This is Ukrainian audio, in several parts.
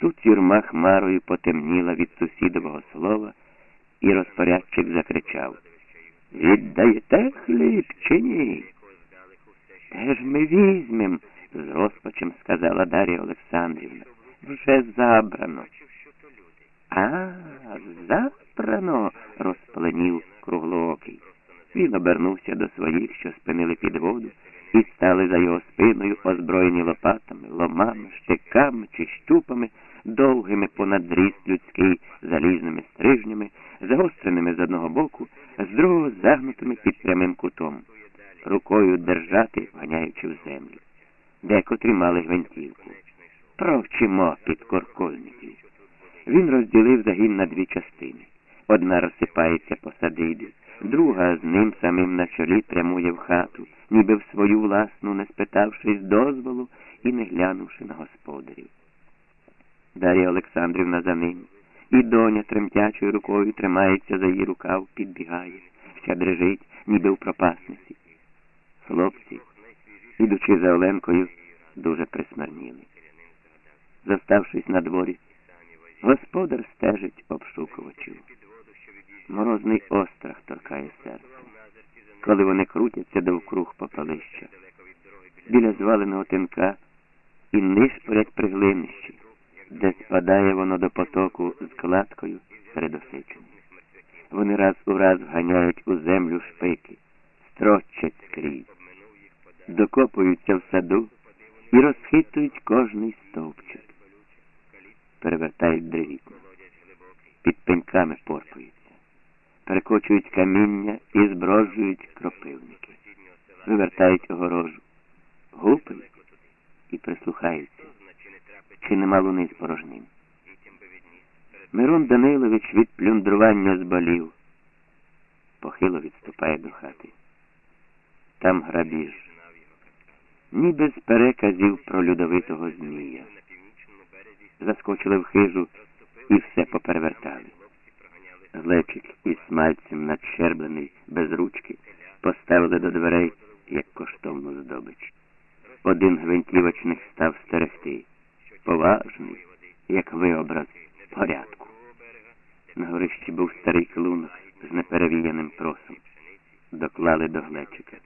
Тут юрма хмарою потемніла від сусідового слова, і розпорядчик закричав Віддаєте хліб чи ні? Де ж ми візьмем? з розпачем сказала Дар'я Олександрівна. Вже забрано. А, забрано, розпленів круглоокий. Він обернувся до своїх, що спинили під воду, і стали за його спиною, озброєні лопатами, ломами, штиками чи щупами, довгими понад зріст людський, залізними стрижнями, загостреними з одного боку, з другого загнутими під прямим кутом, рукою держати, вганяючи в землю. Декотрі мали гвинтівку. Провчимо підкоркольників. Він розділив загін на дві частини. Одна розсипається по садибі, друга з ним самим на чолі прямує в хату, ніби в свою власну, не спитавшись дозволу і не глянувши на господарів. Дар'я Олександрівна за ним, і доня тремтячою рукою тримається за її рукав, підбігає, вся дрижить, ніби в пропасниці. Хлопці, ідучи за Оленкою, дуже присмирніли. Заставшись на дворі, господар стежить обшукувачів. Морозний острах торкає серце, коли вони крутяться довкруг попалища, біля зваленого тинка і нишпорять приглинищі, де спадає воно до потоку з кладкою передосичені. Вони раз у раз вганяють у землю шпики, строчать скрізь, докопуються в саду і розхитують кожний стовпчик, перевертають древітну, під пеньками порпаються, перекочують каміння і зброджують кропивники, вивертають огорожу, гупають і прислухаються, чи нема луни з порожним. Мирон Данилович від плюндрування зболів, похило відступає до хати. Там грабіж ніби з переказів про людовитого Змія. Заскочили в хижу і все поперевертали. Глечик із смальцем надщерблений без ручки поставили до дверей, як коштовну здобич. Один гвинтівочник став стерегти, поважний, як виобраз порядку. На горищі був старий клунок з неперевіяним просом. Доклали до глечика,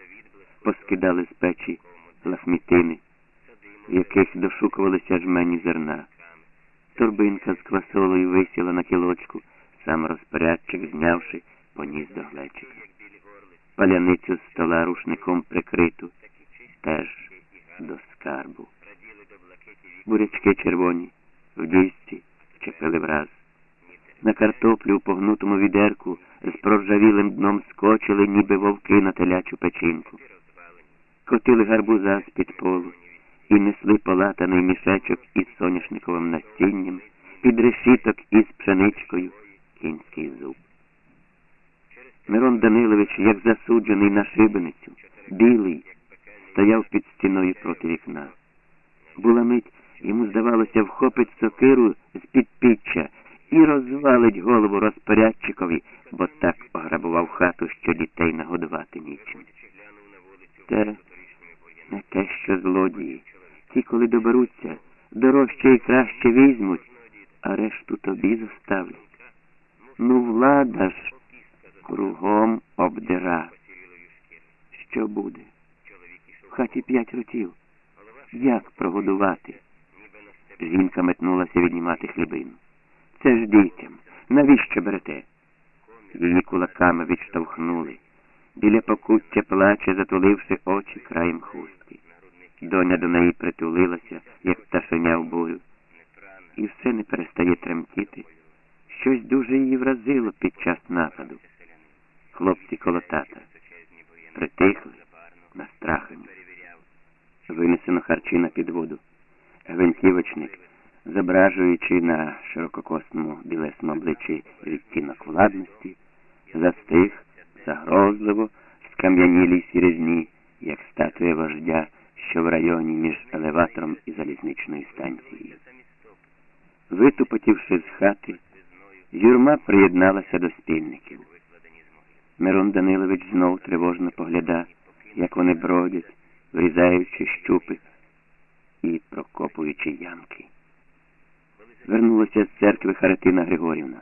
поскидали з печі лахмітини, в яких дошукувалися жмені зерна. Торбинка з квасолою висіла на кілочку, сам розпорядчик, знявши, поніс до глечика. Паляницю з стола рушником прикриту, теж до скарбу. Бурячки червоні, в дійсці вчепили враз. На картоплю у погнутому відерку з проржавілим дном скочили, ніби вовки на телячу печінку котили гарбуза з-під полу і несли полатаний мішечок із соняшниковим насінням, під решіток із пшеничкою кінський зуб. Мирон Данилович, як засуджений на шибеницю, білий, стояв під стіною проти вікна. Була мить, здавалося, вхопить сокиру з-під піччя і розвалить голову розпорядчикові, бо так пограбував хату, що дітей нагодувати нічим. Те не те, що злодії. Ті, коли доберуться, дорожче і краще візьмуть, а решту тобі заставлять. Ну, влада ж кругом обдира. Що буде? В хаті п'ять років. Як прогодувати? Жінка метнулася віднімати хлібину. Це ж дітям. Навіщо берете? Її кулаками відштовхнули. Біля покуття плаче, затуливши очі краєм хустки. Доня до неї притулилася, як пташеня в бою, і все не перестає тремтіти. Щось дуже її вразило під час нападу. Хлопці коло тата притихли, настрахані. Винесено харчі на підводу. Гвинтівочник, зображуючи на ширококосному білесному обличчі відтінок владності, застиг загрозливо скам'янілій сірізні, як статуя вождя, що в районі між елеватором і залізничною станцією. Витупотівши з хати, юрма приєдналася до спільників. Мирон Данилович знов тривожно погляда, як вони бродять, врізаючи щупи і прокопуючи ямки. Вернулася з церкви Харитина Григорівна.